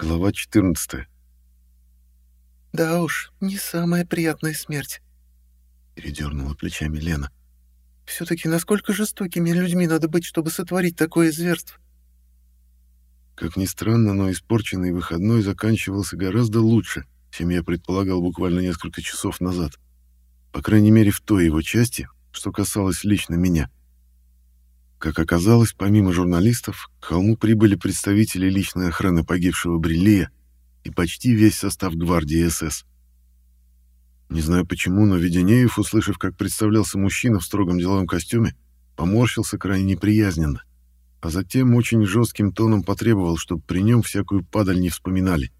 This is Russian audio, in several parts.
Глава 14. «Да уж, не самая приятная смерть», — передернула плечами Лена. «Все-таки насколько жестокими людьми надо быть, чтобы сотворить такое зверство?» Как ни странно, но испорченный выходной заканчивался гораздо лучше, чем я предполагал буквально несколько часов назад. По крайней мере, в той его части, что касалось лично меня. Как оказалось, помимо журналистов, к холму прибыли представители личной охраны погибшего Бриллия и почти весь состав гвардии СС. Не знаю почему, но Веденеев, услышав, как представлялся мужчина в строгом деловом костюме, поморщился крайне неприязненно, а затем очень жестким тоном потребовал, чтобы при нем всякую падаль не вспоминали.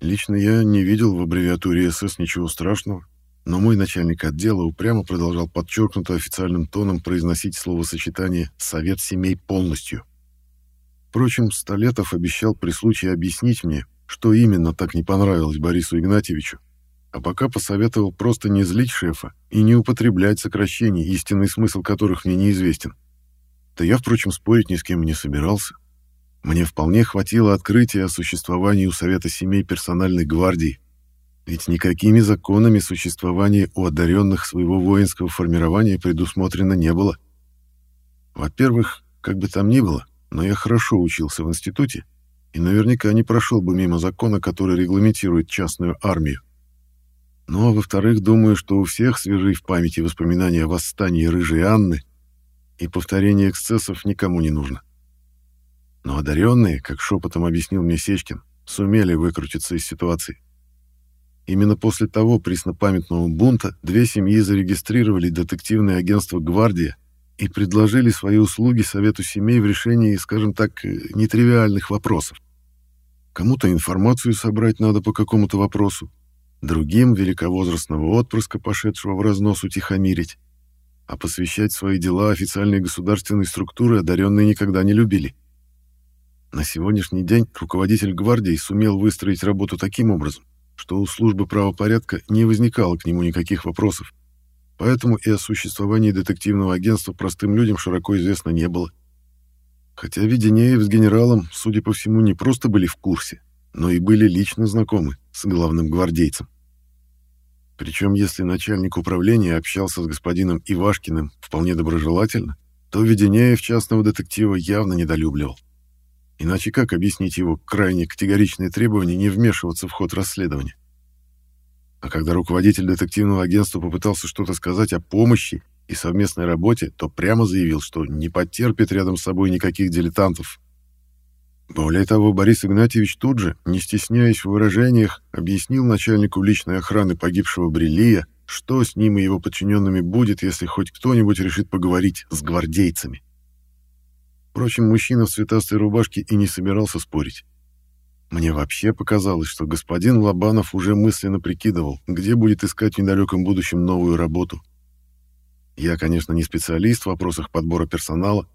Лично я не видел в аббревиатуре СС ничего страшного, но мой начальник отдела упрямо продолжал подчеркнуто официальным тоном произносить словосочетание «совет семей» полностью. Впрочем, Столетов обещал при случае объяснить мне, что именно так не понравилось Борису Игнатьевичу, а пока посоветовал просто не злить шефа и не употреблять сокращений, истинный смысл которых мне неизвестен. Да я, впрочем, спорить ни с кем не собирался. Мне вполне хватило открытия о существовании у Совета семей персональной гвардии, ведь никакими законами существования у одаренных своего воинского формирования предусмотрено не было. Во-первых, как бы там ни было, но я хорошо учился в институте и наверняка не прошел бы мимо закона, который регламентирует частную армию. Ну а во-вторых, думаю, что у всех свежи в памяти воспоминания о восстании Рыжей Анны, и повторение эксцессов никому не нужно. Но одаренные, как шепотом объяснил мне Сечкин, сумели выкрутиться из ситуации. Именно после того преснопамятного бунта две семьи зарегистрировали детективное агентство «Гвардия» и предложили свои услуги Совету семей в решении, скажем так, нетривиальных вопросов. Кому-то информацию собрать надо по какому-то вопросу, другим великовозрастного отпрыска, пошедшего в разнос, утихомирить. А посвящать свои дела официальной государственной структуры одаренные никогда не любили. На сегодняшний день руководитель гвардии сумел выстроить работу таким образом, что у службы правопорядка не возникало к нему никаких вопросов, поэтому и о существовании детективного агентства простым людям широко известно не было. Хотя Веденеев с генералом, судя по всему, не просто были в курсе, но и были лично знакомы с главным гвардейцем. Причем, если начальник управления общался с господином Ивашкиным вполне доброжелательно, то Веденеев частного детектива явно недолюбливал. Иначе как объяснить его крайне категоричные требования не вмешиваться в ход расследования? А когда руководитель детективного агентства попытался что-то сказать о помощи и совместной работе, то прямо заявил, что не потерпит рядом с собой никаких дилетантов. Более того, Борис Игнатьевич тут же, не стесняясь в выражениях, объяснил начальнику личной охраны погибшего Брелия, что с ним и его подчиненными будет, если хоть кто-нибудь решит поговорить с гвардейцами. Впрочем, мужчина в цветастой рубашке и не собирался спорить. Мне вообще показалось, что господин Лобанов уже мысленно прикидывал, где будет искать в недалеком будущем новую работу. Я, конечно, не специалист в вопросах подбора персонала,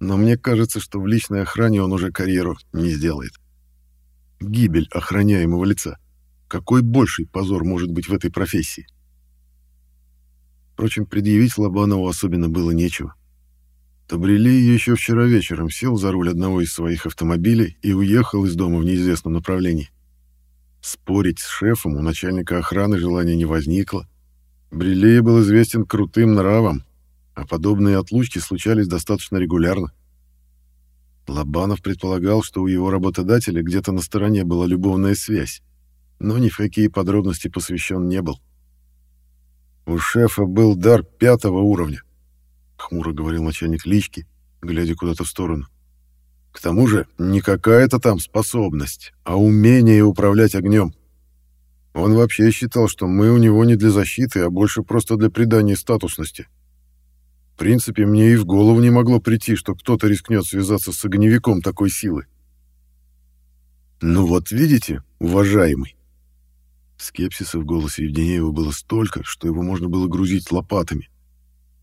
но мне кажется, что в личной охране он уже карьеру не сделает. Гибель охраняемого лица. Какой больший позор может быть в этой профессии? Впрочем, предъявить Лобанову особенно было нечего. Табрели еще вчера вечером сел за руль одного из своих автомобилей и уехал из дома в неизвестном направлении. Спорить с шефом у начальника охраны желания не возникло. Брилея был известен крутым нравом, а подобные отлучки случались достаточно регулярно. Лобанов предполагал, что у его работодателя где-то на стороне была любовная связь, но ни в какие подробности посвящен не был. У шефа был дар пятого уровня, хмуро говорил начальник лички, глядя куда-то в сторону. К тому же не какая-то там способность, а умение управлять огнем. Он вообще считал, что мы у него не для защиты, а больше просто для придания статусности. В принципе, мне и в голову не могло прийти, что кто-то рискнет связаться с огневиком такой силы. «Ну вот видите, уважаемый!» Скепсиса в голосе Евгенеева было столько, что его можно было грузить лопатами.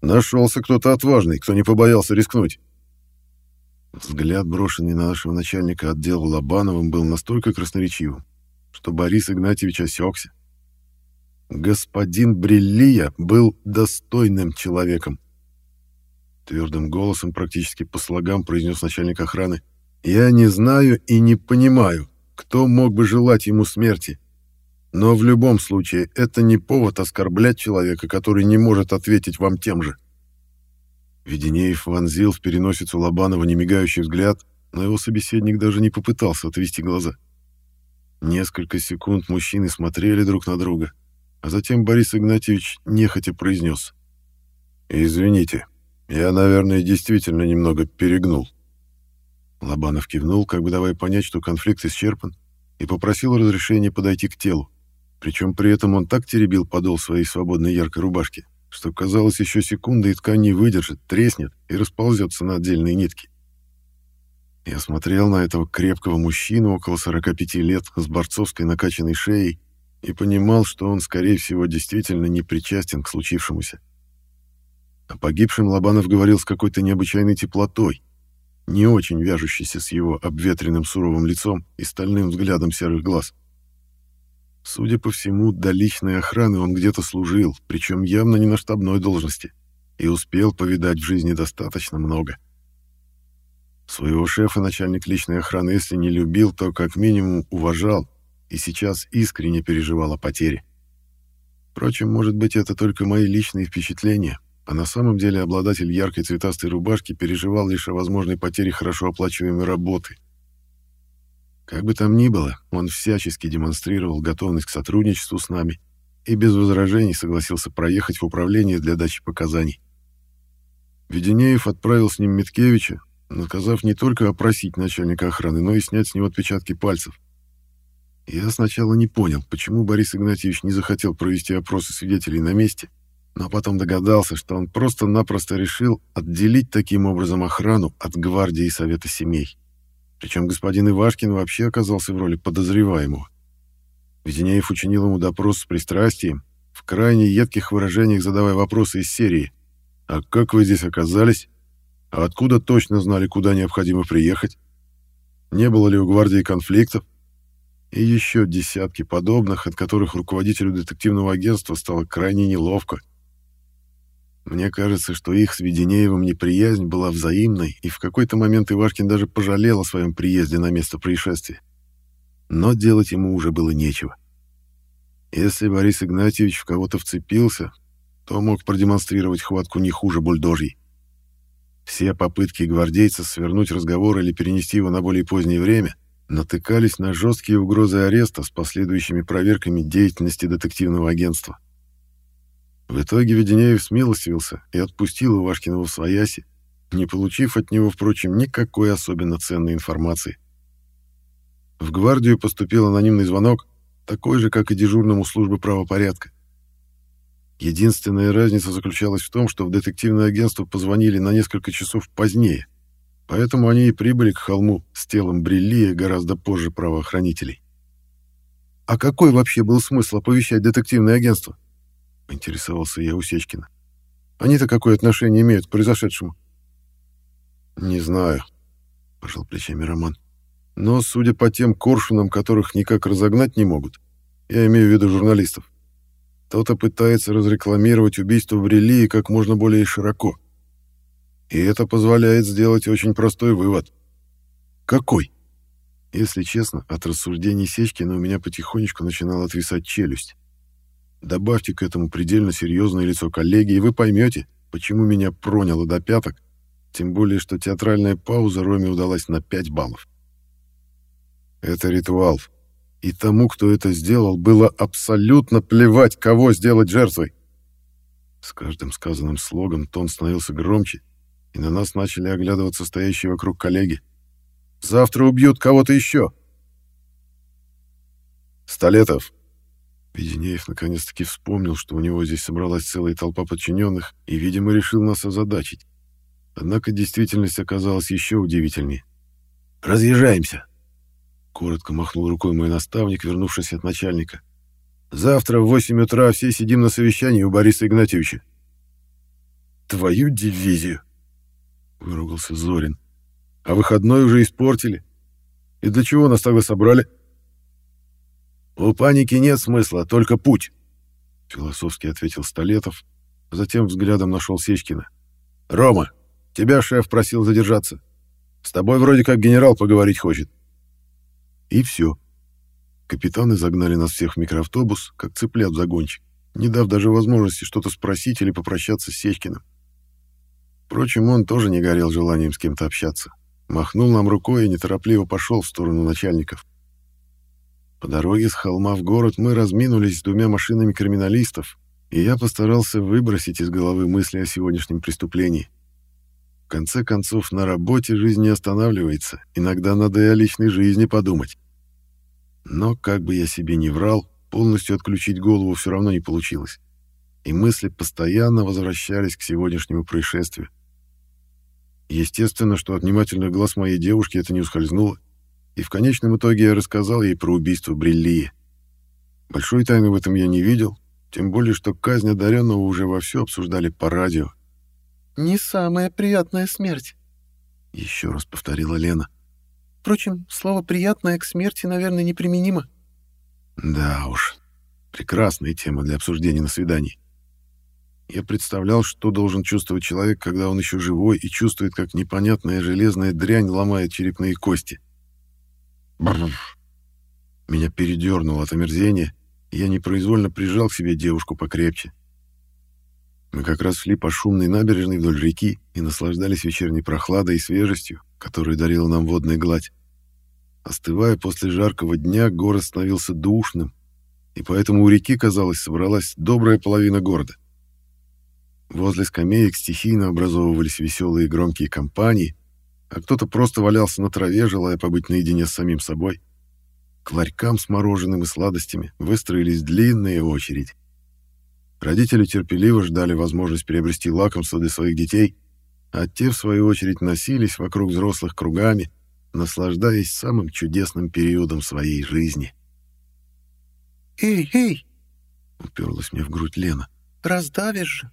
Нашелся кто-то отважный, кто не побоялся рискнуть. Взгляд, брошенный на нашего начальника отдела Лобановым, был настолько красноречивым, что Борис Игнатьевич осекся. Господин Бриллия был достойным человеком. Твердым голосом, практически по слогам, произнес начальник охраны. «Я не знаю и не понимаю, Кто мог бы желать ему смерти? Но в любом случае это не повод оскорблять человека, который не может ответить вам тем же. Веденеев вонзил в переносицу Лобанова немигающий взгляд, но его собеседник даже не попытался отвести глаза. Несколько секунд мужчины смотрели друг на друга, а затем Борис Игнатьевич нехотя произнес. «Извините, я, наверное, действительно немного перегнул». Лобанов кивнул, как бы давая понять, что конфликт исчерпан, и попросил разрешения подойти к телу. Причем при этом он так теребил подол своей свободной яркой рубашки, что казалось еще секунда, и ткань не выдержит, треснет и расползется на отдельные нитки. Я смотрел на этого крепкого мужчину около 45 лет с борцовской накачанной шеей и понимал, что он, скорее всего, действительно не причастен к случившемуся. О погибшем Лобанов говорил с какой-то необычайной теплотой, не очень вяжущейся с его обветренным суровым лицом и стальным взглядом серых глаз. Судя по всему, до личной охраны он где-то служил, причем явно не на штабной должности, и успел повидать в жизни достаточно много. Своего шефа начальник личной охраны, если не любил, то как минимум уважал и сейчас искренне переживал о потере. Впрочем, может быть, это только мои личные впечатления, а на самом деле обладатель яркой цветастой рубашки переживал лишь о возможной потере хорошо оплачиваемой работы. Как бы там ни было, он всячески демонстрировал готовность к сотрудничеству с нами и без возражений согласился проехать в управление для дачи показаний. Веденеев отправил с ним Миткевича, наказав не только опросить начальника охраны, но и снять с него отпечатки пальцев. Я сначала не понял, почему Борис Игнатьевич не захотел провести опросы свидетелей на месте, но потом догадался, что он просто-напросто решил отделить таким образом охрану от гвардии совета семей. Причем господин Ивашкин вообще оказался в роли подозреваемого. Веденеев учинил ему допрос с пристрастием, в крайне едких выражениях задавая вопросы из серии «А как вы здесь оказались? А откуда точно знали, куда необходимо приехать? Не было ли у гвардии конфликтов?» И еще десятки подобных, от которых руководителю детективного агентства стало крайне неловко – мне кажется, что их с Веденеевым неприязнь была взаимной, и в какой-то момент Ивашкин даже пожалел о своем приезде на место происшествия. Но делать ему уже было нечего. Если Борис Игнатьевич в кого-то вцепился, то мог продемонстрировать хватку не хуже бульдожьей. Все попытки гвардейца свернуть разговор или перенести его на более позднее время натыкались на жесткие угрозы ареста с последующими проверками деятельности детективного агентства. В итоге Веденеев смилостивился и отпустил Ивашкина в свояси, не получив от него, впрочем, никакой особенно ценной информации. В гвардию поступил анонимный звонок, такой же, как и дежурному службы правопорядка. Единственная разница заключалась в том, что в детективное агентство позвонили на несколько часов позднее, поэтому они и прибыли к холму с телом Бриллия гораздо позже правоохранителей. А какой вообще был смысл оповещать детективное агентство? Поинтересовался я у Сечкина. Они-то какое отношение имеют к произошедшему? Не знаю, пожал плечами Роман. Но, судя по тем коршунам, которых никак разогнать не могут, я имею в виду журналистов, кто-то пытается разрекламировать убийство в Брелии как можно более широко. И это позволяет сделать очень простой вывод. Какой? Если честно, от рассуждений Сечкина у меня потихонечку начинала отвисать челюсть. Добавьте к этому предельно серьезное лицо коллеги, и вы поймете, почему меня проняло до пяток, тем более, что театральная пауза Роме удалась на 5 баллов. Это ритуал. И тому, кто это сделал, было абсолютно плевать, кого сделать жертвой. С каждым сказанным слогом тон становился громче, и на нас начали оглядываться стоящие вокруг коллеги. «Завтра убьют кого-то еще!» «Столетов, Веденеев наконец-таки вспомнил, что у него здесь собралась целая толпа подчиненных и, видимо, решил нас озадачить. Однако действительность оказалась еще удивительнее. «Разъезжаемся!» Коротко махнул рукой мой наставник, вернувшись от начальника. «Завтра в восемь утра все сидим на совещании у Бориса Игнатьевича». «Твою дивизию!» — выругался Зорин. «А выходной уже испортили. И для чего нас тогда собрали?» «У паники нет смысла, только путь», — философски ответил Столетов, затем взглядом нашел Сечкина. «Рома, тебя шеф просил задержаться. С тобой вроде как генерал поговорить хочет». И все. Капитаны загнали нас всех в микроавтобус, как цыплят в загончик, не дав даже возможности что-то спросить или попрощаться с Сечкиным. Впрочем, он тоже не горел желанием с кем-то общаться. Махнул нам рукой и неторопливо пошел в сторону начальников. По дороге с холма в город мы разминулись с двумя машинами криминалистов, и я постарался выбросить из головы мысли о сегодняшнем преступлении. В конце концов, на работе жизнь не останавливается, иногда надо и о личной жизни подумать. Но, как бы я себе ни врал, полностью отключить голову все равно не получилось, и мысли постоянно возвращались к сегодняшнему происшествию. Естественно, что от внимательных глаз моей девушки это не ускользнуло, и в конечном итоге я рассказал ей про убийство Бриллии. Большой тайны в этом я не видел, тем более, что казнь одаренного уже вовсю обсуждали по радио. «Не самая приятная смерть», — еще раз повторила Лена. «Впрочем, слово «приятное» к смерти, наверное, неприменимо». «Да уж, прекрасная тема для обсуждения на свидании. Я представлял, что должен чувствовать человек, когда он еще живой и чувствует, как непонятная железная дрянь ломает черепные кости. Бррр. Меня передернуло от омерзения, и я непроизвольно прижал к себе девушку покрепче. Мы как раз шли по шумной набережной вдоль реки и наслаждались вечерней прохладой и свежестью, которую дарила нам водная гладь. Остывая после жаркого дня, город становился душным, и поэтому у реки, казалось, собралась добрая половина города — Возле скамеек стихийно образовывались веселые и громкие компании, а кто-то просто валялся на траве, желая побыть наедине с самим собой. К ларькам с мороженым и сладостями выстроились длинные очереди. Родители терпеливо ждали возможность приобрести лакомство для своих детей, а те, в свою очередь, носились вокруг взрослых кругами, наслаждаясь самым чудесным периодом своей жизни. «Эй, эй!» — уперлась мне в грудь Лена. «Раздавишь же!»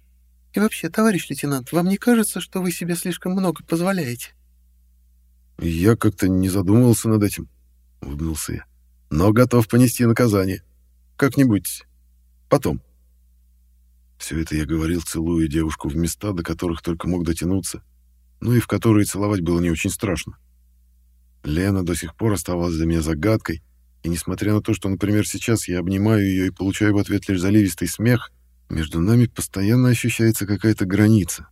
И вообще, товарищ лейтенант, вам не кажется, что вы себе слишком много позволяете? Я как-то не задумывался над этим, улыбнулся я. Но готов понести наказание. Как-нибудь потом. Все это я говорил, целуя девушку в места, до которых только мог дотянуться, ну и в которые целовать было не очень страшно. Лена до сих пор оставалась для меня загадкой, и несмотря на то, что, например, сейчас я обнимаю ее и получаю в ответ лишь заливистый смех, между нами постоянно ощущается какая-то граница.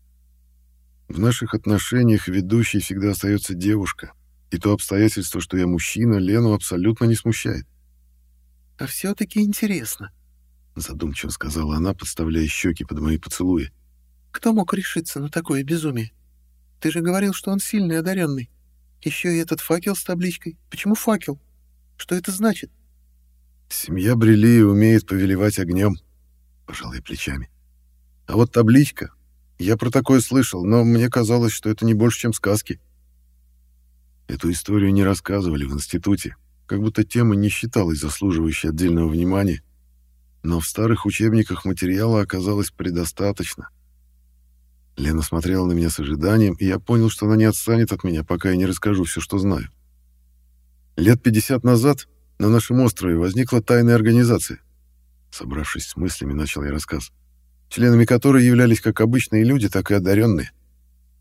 В наших отношениях ведущей всегда остается девушка, и то обстоятельство, что я мужчина, Лену абсолютно не смущает. «А все-таки интересно», — задумчиво сказала она, подставляя щеки под мои поцелуи. «Кто мог решиться на такое безумие? Ты же говорил, что он сильный, одаренный. Еще и этот факел с табличкой. Почему факел? Что это значит?» «Семья Брели умеет повелевать огнем», пожал я плечами. А вот табличка. Я про такое слышал, но мне казалось, что это не больше, чем сказки. Эту историю не рассказывали в институте, как будто тема не считалась заслуживающей отдельного внимания. Но в старых учебниках материала оказалось предостаточно. Лена смотрела на меня с ожиданием, и я понял, что она не отстанет от меня, пока я не расскажу все, что знаю. Лет 50 назад на нашем острове возникла тайная организация. Собравшись с мыслями, начал я рассказ, членами которой являлись как обычные люди, так и одаренные.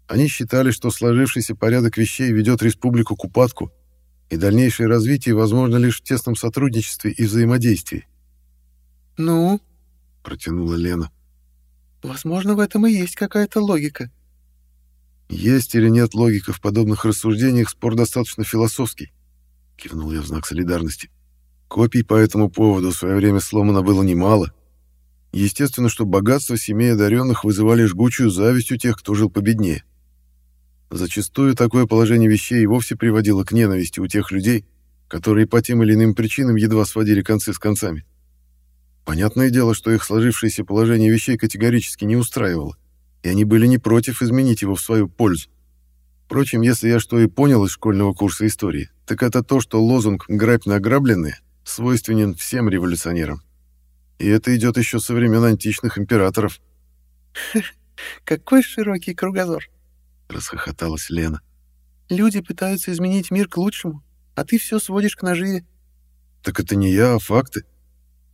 Они считали, что сложившийся порядок вещей ведет республику к упадку, и дальнейшее развитие возможно лишь в тесном сотрудничестве и взаимодействии. «Ну?» — протянула Лена. «Возможно, в этом и есть какая-то логика». «Есть или нет логика в подобных рассуждениях, спор достаточно философский», — кивнул я в знак солидарности. Копий по этому поводу в свое время сломано было немало. Естественно, что богатство семей одаренных вызывали жгучую зависть у тех, кто жил победнее. Зачастую такое положение вещей и вовсе приводило к ненависти у тех людей, которые по тем или иным причинам едва сводили концы с концами. Понятное дело, что их сложившееся положение вещей категорически не устраивало, и они были не против изменить его в свою пользу. Впрочем, если я что и понял из школьного курса истории, так это то, что лозунг «грабь на ограбленное» свойственен всем революционерам. И это идет еще со времен античных императоров. «Какой широкий кругозор!» — расхохоталась Лена. «Люди пытаются изменить мир к лучшему, а ты все сводишь к наживе». «Так это не я, а факты.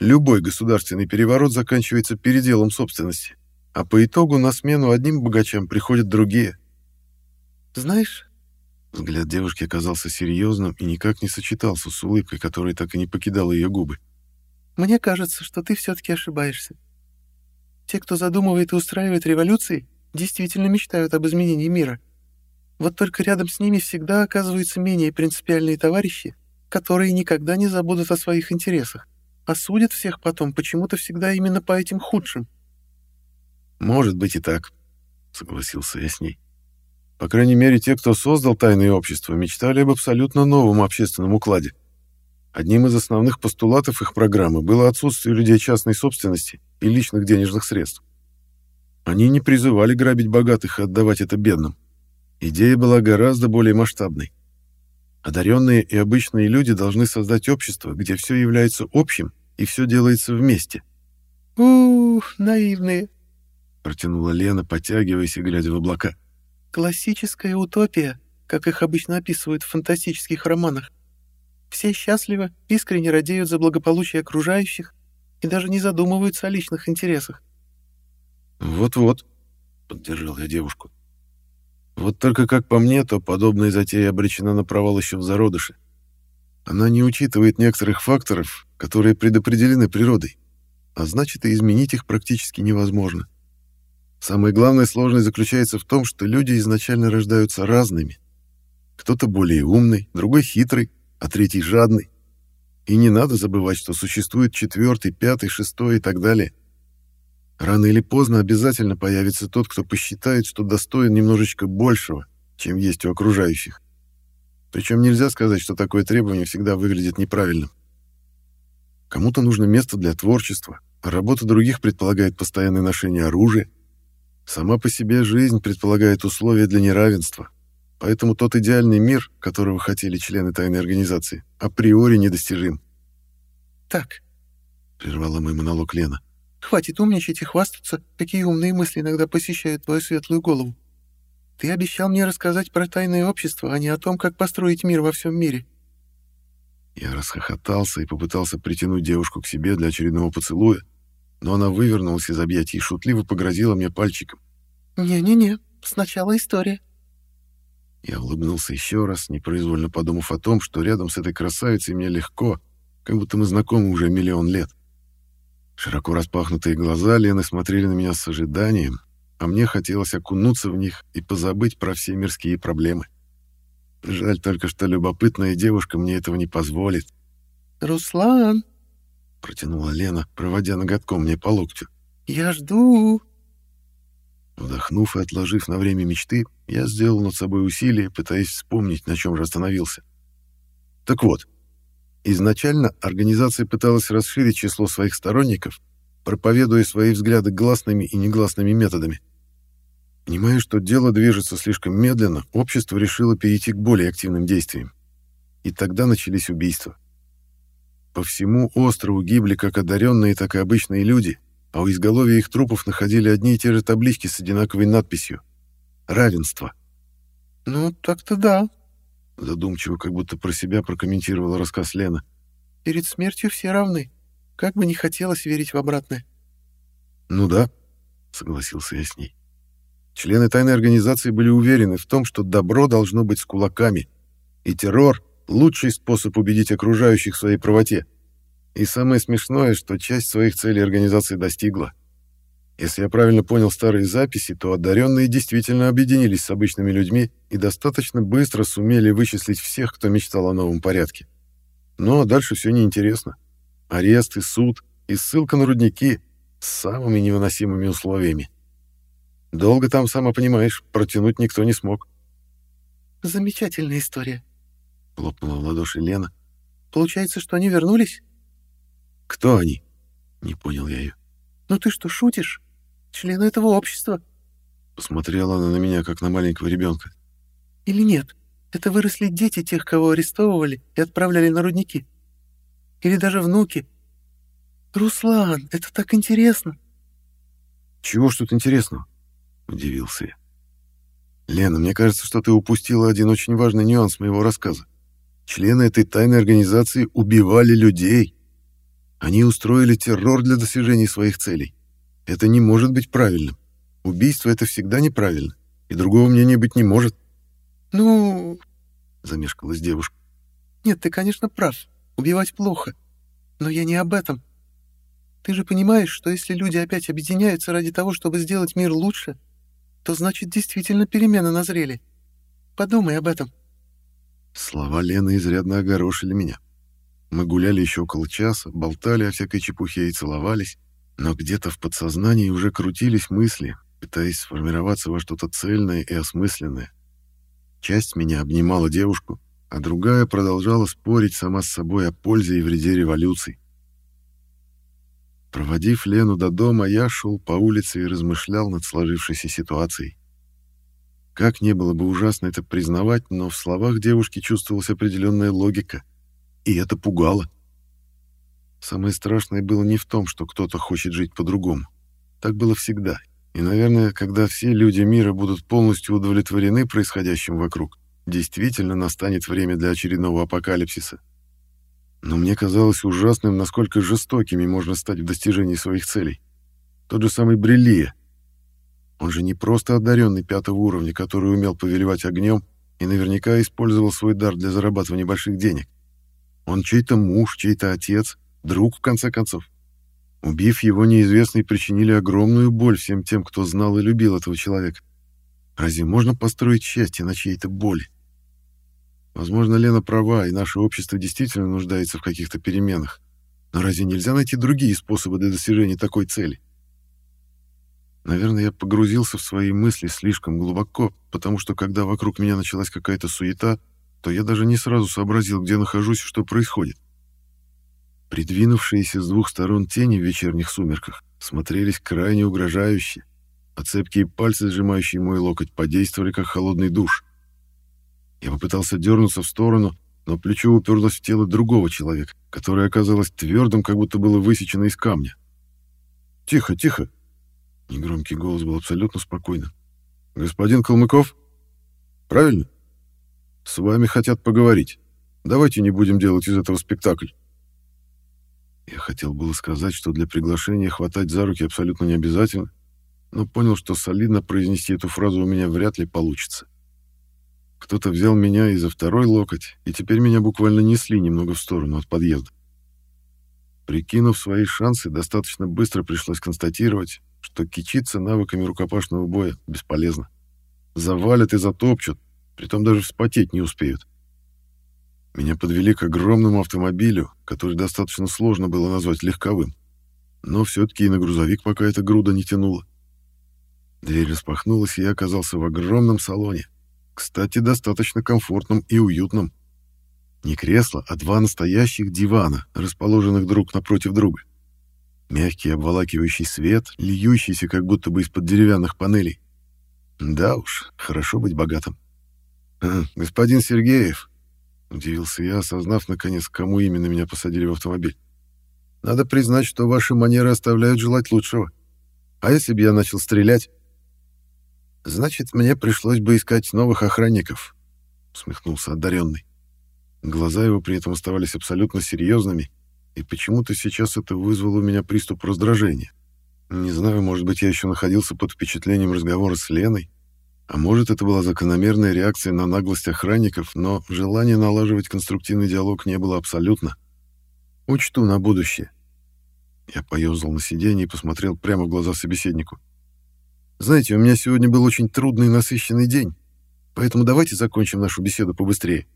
Любой государственный переворот заканчивается переделом собственности, а по итогу на смену одним богачам приходят другие». «Знаешь, Взгляд девушки оказался серьезным и никак не сочетался с улыбкой, которая так и не покидала ее губы. «Мне кажется, что ты все-таки ошибаешься. Те, кто задумывает и устраивает революции, действительно мечтают об изменении мира. Вот только рядом с ними всегда оказываются менее принципиальные товарищи, которые никогда не забудут о своих интересах, а судят всех потом почему-то всегда именно по этим худшим». «Может быть и так», — согласился я с ней. По крайней мере, те, кто создал тайные общества, мечтали об абсолютно новом общественном укладе. Одним из основных постулатов их программы было отсутствие людей частной собственности и личных денежных средств. Они не призывали грабить богатых и отдавать это бедным. Идея была гораздо более масштабной. Одаренные и обычные люди должны создать общество, где все является общим и все делается вместе. «Ух, наивные!» — протянула Лена, потягиваясь и глядя в облака. Классическая утопия, как их обычно описывают в фантастических романах. Все счастливы, искренне радеют за благополучие окружающих и даже не задумываются о личных интересах. «Вот-вот», — поддержал я девушку. «Вот только, как по мне, то подобная затея обречена на провал еще в зародыше. Она не учитывает некоторых факторов, которые предопределены природой, а значит, и изменить их практически невозможно. Самая главная сложность заключается в том, что люди изначально рождаются разными. Кто-то более умный, другой хитрый, а третий жадный. И не надо забывать, что существует четвертый, пятый, шестой и так далее. Рано или поздно обязательно появится тот, кто посчитает, что достоин немножечко большего, чем есть у окружающих. Причем нельзя сказать, что такое требование всегда выглядит неправильным. Кому-то нужно место для творчества, а работа других предполагает постоянное ношение оружия, Сама по себе жизнь предполагает условия для неравенства, поэтому тот идеальный мир, которого хотели члены тайной организации, априори недостижим. «Так», — прервала мой монолог Лена, — «хватит умничать и хвастаться, какие умные мысли иногда посещают твою светлую голову. Ты обещал мне рассказать про тайное общество, а не о том, как построить мир во всем мире». Я расхохотался и попытался притянуть девушку к себе для очередного поцелуя, но она вывернулась из объятий и шутливо погрозила мне пальчиком. «Не-не-не, сначала история». Я улыбнулся еще раз, непроизвольно подумав о том, что рядом с этой красавицей мне легко, как будто мы знакомы уже миллион лет. Широко распахнутые глаза Лены смотрели на меня с ожиданием, а мне хотелось окунуться в них и позабыть про все мирские проблемы. Жаль только, что любопытная девушка мне этого не позволит. «Руслан!» — протянула Лена, проводя ноготком мне по локтю. «Я жду!» Вдохнув и отложив на время мечты, я сделал над собой усилие, пытаясь вспомнить, на чем же остановился. Так вот, изначально организация пыталась расширить число своих сторонников, проповедуя свои взгляды гласными и негласными методами. Понимая, что дело движется слишком медленно, общество решило перейти к более активным действиям. И тогда начались убийства. По всему острову гибли как одаренные, так и обычные люди, а у изголовья их трупов находили одни и те же таблички с одинаковой надписью «Равенство». «Ну, так-то да», — задумчиво, как будто про себя прокомментировала рассказ Лена. «Перед смертью все равны. Как бы не хотелось верить в обратное». «Ну да», — согласился я с ней. Члены тайной организации были уверены в том, что добро должно быть с кулаками, и террор лучший способ убедить окружающих в своей правоте. И самое смешное, что часть своих целей организация достигла. Если я правильно понял старые записи, то одаренные действительно объединились с обычными людьми и достаточно быстро сумели вычислить всех, кто мечтал о новом порядке. Но дальше все неинтересно. Арест и суд, и ссылка на рудники с самыми невыносимыми условиями. Долго там, сама понимаешь, протянуть никто не смог. «Замечательная история», — хлопнула в ладоши Лена. «Получается, что они вернулись?» «Кто они?» — не понял я ее. «Ну ты что, шутишь? Члены этого общества?» Посмотрела она на меня, как на маленького ребенка. «Или нет? Это выросли дети тех, кого арестовывали и отправляли на рудники. Или даже внуки. Руслан, это так интересно!» «Чего ж тут интересного?» — удивился я. «Лена, мне кажется, что ты упустила один очень важный нюанс моего рассказа. Члены этой тайной организации убивали людей. Они устроили террор для достижения своих целей. Это не может быть правильным. Убийство — это всегда неправильно, и другого мнения быть не может. «Ну...» — замешкалась девушка. «Нет, ты, конечно, прав. Убивать плохо. Но я не об этом. Ты же понимаешь, что если люди опять объединяются ради того, чтобы сделать мир лучше, то значит действительно перемены назрели. Подумай об этом». Слова Лены изрядно огорошили меня. Мы гуляли еще около часа, болтали о всякой чепухе и целовались, но где-то в подсознании уже крутились мысли, пытаясь сформироваться во что-то цельное и осмысленное. Часть меня обнимала девушку, а другая продолжала спорить сама с собой о пользе и вреде революций. Проводив Лену до дома, я шел по улице и размышлял над сложившейся ситуацией. Как не было бы ужасно это признавать, но в словах девушки чувствовалась определенная логика, и это пугало. Самое страшное было не в том, что кто-то хочет жить по-другому. Так было всегда. И, наверное, когда все люди мира будут полностью удовлетворены происходящим вокруг, действительно настанет время для очередного апокалипсиса. Но мне казалось ужасным, насколько жестокими можно стать в достижении своих целей. Тот же самый Брелия. Он же не просто одаренный пятого уровня, который умел повелевать огнем и наверняка использовал свой дар для зарабатывания больших денег. Он чей-то муж, чей-то отец, друг, в конце концов. Убив его, неизвестные причинили огромную боль всем тем, кто знал и любил этого человека. Разве можно построить счастье на чьей-то боли? Возможно, Лена права, и наше общество действительно нуждается в каких-то переменах. Но разве нельзя найти другие способы для достижения такой цели? Наверное, я погрузился в свои мысли слишком глубоко, потому что когда вокруг меня началась какая-то суета, то я даже не сразу сообразил, где нахожусь и что происходит. Придвинувшиеся с двух сторон тени в вечерних сумерках смотрелись крайне угрожающе, а цепкие пальцы, сжимающие мой локоть, подействовали как холодный душ. Я попытался дернуться в сторону, но плечо уперлось в тело другого человека, которое оказалось твердым, как будто было высечено из камня. «Тихо, тихо!» Негромкий голос был абсолютно спокойным. «Господин Калмыков? Правильно? С вами хотят поговорить. Давайте не будем делать из этого спектакль». Я хотел было сказать, что для приглашения хватать за руки абсолютно не обязательно, но понял, что солидно произнести эту фразу у меня вряд ли получится. Кто-то взял меня и за второй локоть, и теперь меня буквально несли немного в сторону от подъезда. Прикинув свои шансы, достаточно быстро пришлось констатировать, что кичиться навыками рукопашного боя бесполезно. Завалят и затопчут, притом даже вспотеть не успеют. Меня подвели к огромному автомобилю, который достаточно сложно было назвать легковым. Но все-таки и на грузовик пока эта груда не тянула. Дверь распахнулась, и я оказался в огромном салоне. Кстати, достаточно комфортном и уютном. Не кресло, а два настоящих дивана, расположенных друг напротив друга. Мягкий обволакивающий свет, льющийся как будто бы из-под деревянных панелей. Да уж, хорошо быть богатым. «А, «Господин Сергеев», Удивился я, осознав, наконец, кому именно меня посадили в автомобиль. «Надо признать, что ваши манеры оставляют желать лучшего. А если бы я начал стрелять?» «Значит, мне пришлось бы искать новых охранников», — усмехнулся одаренный. Глаза его при этом оставались абсолютно серьезными, и почему-то сейчас это вызвало у меня приступ раздражения. Не знаю, может быть, я еще находился под впечатлением разговора с Леной, а может, это была закономерная реакция на наглость охранников, но желания налаживать конструктивный диалог не было абсолютно. Учту на будущее. Я поёрзал на сиденье и посмотрел прямо в глаза собеседнику. Знаете, у меня сегодня был очень трудный и насыщенный день, поэтому давайте закончим нашу беседу побыстрее.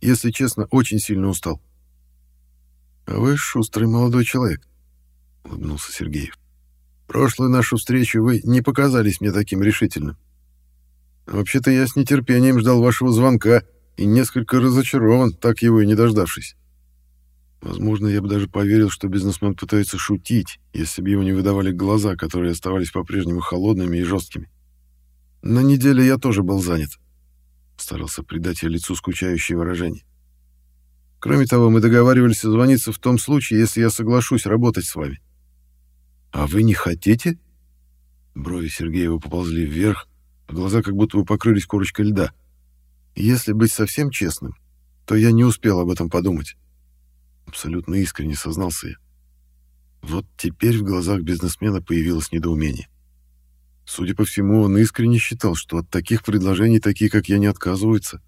Если честно, очень сильно устал. А вы шустрый молодой человек, улыбнулся Сергеев. Прошлую нашу встречу вы не показались мне таким решительным. Вообще-то я с нетерпением ждал вашего звонка и несколько разочарован, так его и не дождавшись. Возможно, я бы даже поверил, что бизнесмен пытается шутить, если бы его не выдавали глаза, которые оставались по-прежнему холодными и жесткими. На неделе я тоже был занят. Старался придать я лицу скучающее выражение. Кроме того, мы договаривались созвониться в том случае, если я соглашусь работать с вами. А вы не хотите? Брови Сергеева поползли вверх, а глаза как будто бы покрылись корочкой льда. Если быть совсем честным, то я не успел об этом подумать. Абсолютно искренне сознался я. Вот теперь в глазах бизнесмена появилось недоумение. Судя по всему, он искренне считал, что от таких предложений такие, как я, не отказываются.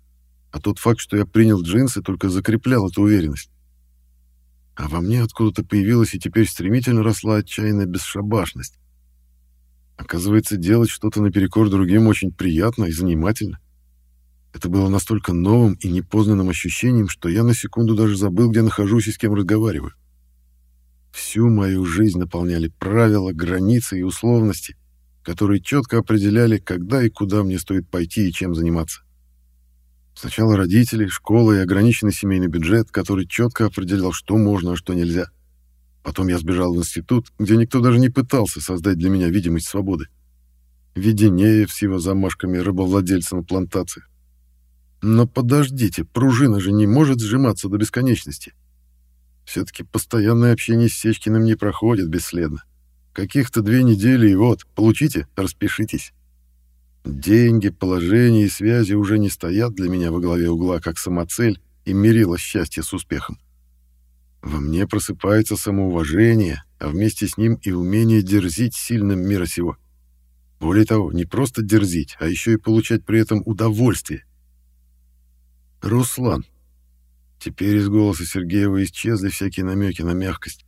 а тот факт, что я принял джинсы, только закреплял эту уверенность. А во мне откуда-то появилась и теперь стремительно росла отчаянная бесшабашность. Оказывается, делать что-то наперекор другим очень приятно и занимательно. Это было настолько новым и непознанным ощущением, что я на секунду даже забыл, где нахожусь и с кем разговариваю. Всю мою жизнь наполняли правила, границы и условности, которые четко определяли, когда и куда мне стоит пойти и чем заниматься. Сначала родители, школа и ограниченный семейный бюджет, который четко определял, что можно, а что нельзя. Потом я сбежал в институт, где никто даже не пытался создать для меня видимость свободы. Веденеев с его замашками рабовладельца на плантациях. Но подождите, пружина же не может сжиматься до бесконечности. Все-таки постоянное общение с Сечкиным не проходит бесследно. Каких-то две недели и вот, получите, распишитесь. Деньги, положение и связи уже не стоят для меня во главе угла как самоцель и мерило счастье с успехом. Во мне просыпается самоуважение, а вместе с ним и умение дерзить сильным мира сего. Более того, не просто дерзить, а еще и получать при этом удовольствие. Руслан, Теперь из голоса Сергеева исчезли всякие намеки на мягкость.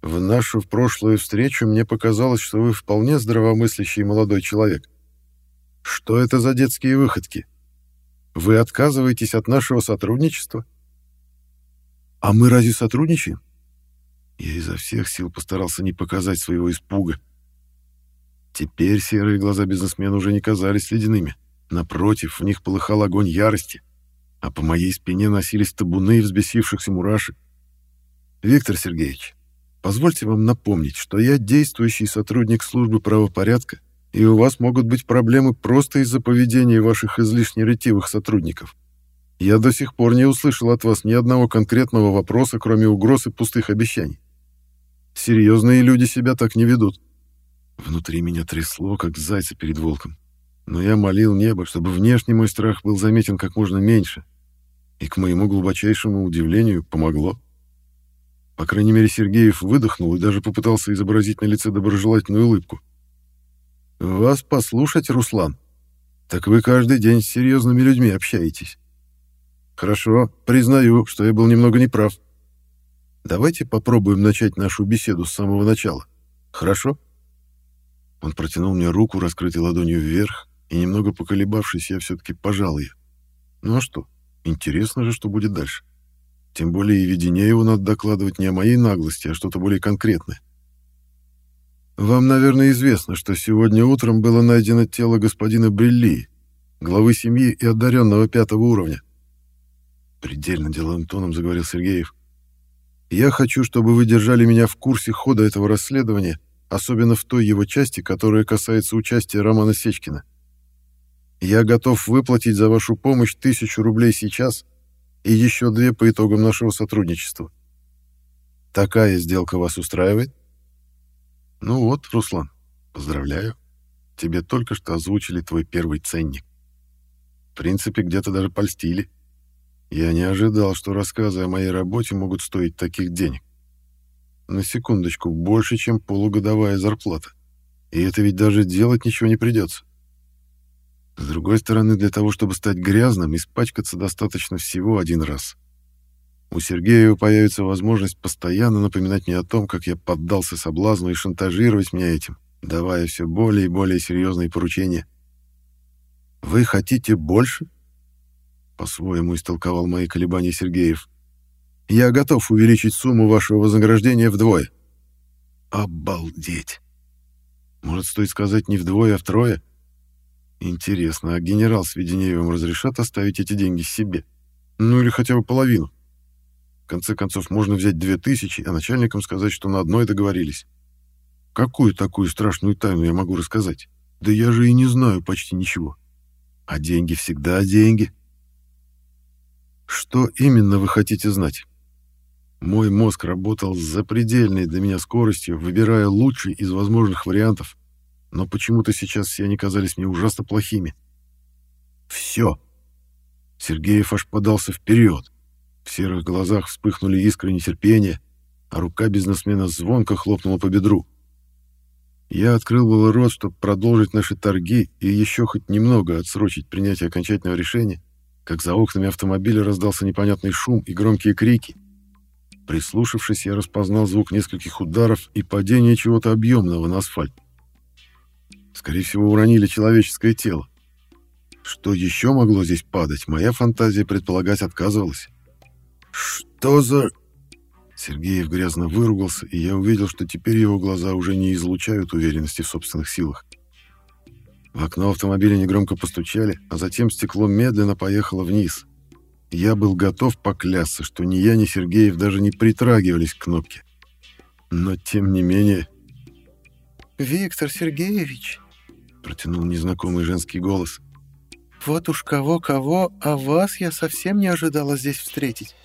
В нашу прошлую встречу мне показалось, что вы вполне здравомыслящий молодой человек. Что это за детские выходки? Вы отказываетесь от нашего сотрудничества? А мы разве сотрудничаем? Я изо всех сил постарался не показать своего испуга. Теперь серые глаза бизнесмена уже не казались ледяными. Напротив, в них полыхал огонь ярости а по моей спине носились табуны взбесившихся мурашек. «Виктор Сергеевич, позвольте вам напомнить, что я действующий сотрудник службы правопорядка, и у вас могут быть проблемы просто из-за поведения ваших излишне ретивых сотрудников. Я до сих пор не услышал от вас ни одного конкретного вопроса, кроме угроз и пустых обещаний. Серьезные люди себя так не ведут». Внутри меня трясло, как зайца перед волком. Но я молил небо, чтобы внешне мой страх был заметен как можно меньше, и, к моему глубочайшему удивлению, помогло. По крайней мере, Сергеев выдохнул и даже попытался изобразить на лице доброжелательную улыбку. «Вас послушать, Руслан? Так вы каждый день с серьезными людьми общаетесь. Хорошо, признаю, что я был немного неправ. Давайте попробуем начать нашу беседу с самого начала. Хорошо?» Он протянул мне руку, раскрытой ладонью вверх, и, немного поколебавшись, я все-таки пожал ее. Ну а что? Интересно же, что будет дальше. Тем более и Веденееву надо докладывать не о моей наглости, а что-то более конкретное. Вам, наверное, известно, что сегодня утром было найдено тело господина Брилли, главы семьи и одаренного пятого уровня. Предельно деловым тоном заговорил Сергеев. Я хочу, чтобы вы держали меня в курсе хода этого расследования, особенно в той его части, которая касается участия Романа Сечкина. Я готов выплатить за вашу помощь тысячу рублей сейчас и еще две по итогам нашего сотрудничества. Такая сделка вас устраивает? Ну вот, Руслан, поздравляю. Тебе только что озвучили твой первый ценник. В принципе, где-то даже польстили. Я не ожидал, что рассказы о моей работе могут стоить таких денег. На секундочку, больше, чем полугодовая зарплата. И это ведь даже делать ничего не придется. С другой стороны, для того, чтобы стать грязным, испачкаться достаточно всего один раз. У Сергея появится возможность постоянно напоминать мне о том, как я поддался соблазну и шантажировать меня этим, давая все более и более серьезные поручения. «Вы хотите больше?» По-своему истолковал мои колебания Сергеев. «Я готов увеличить сумму вашего вознаграждения вдвое». «Обалдеть!» Может, стоит сказать не вдвое, а втрое? Интересно, а генерал с Веденеевым разрешат оставить эти деньги себе? Ну или хотя бы половину? В конце концов, можно взять две тысячи, а начальникам сказать, что на одной договорились. Какую такую страшную тайну я могу рассказать? Да я же и не знаю почти ничего. А деньги всегда деньги. Что именно вы хотите знать? Мой мозг работал с запредельной для меня скоростью, выбирая лучший из возможных вариантов но почему-то сейчас все они казались мне ужасно плохими. Все. Сергеев аж подался вперед. В серых глазах вспыхнули искры нетерпения, а рука бизнесмена звонко хлопнула по бедру. Я открыл был рот, чтобы продолжить наши торги и еще хоть немного отсрочить принятие окончательного решения, как за окнами автомобиля раздался непонятный шум и громкие крики. Прислушавшись, я распознал звук нескольких ударов и падение чего-то объемного на асфальт. Скорее всего, уронили человеческое тело. Что еще могло здесь падать, моя фантазия предполагать отказывалась. «Что за...» Сергеев грязно выругался, и я увидел, что теперь его глаза уже не излучают уверенности в собственных силах. В окно автомобиля негромко постучали, а затем стекло медленно поехало вниз. Я был готов поклясться, что ни я, ни Сергеев даже не притрагивались к кнопке. Но тем не менее... «Виктор Сергеевич», — протянул незнакомый женский голос, — «вот уж кого-кого, а вас я совсем не ожидала здесь встретить».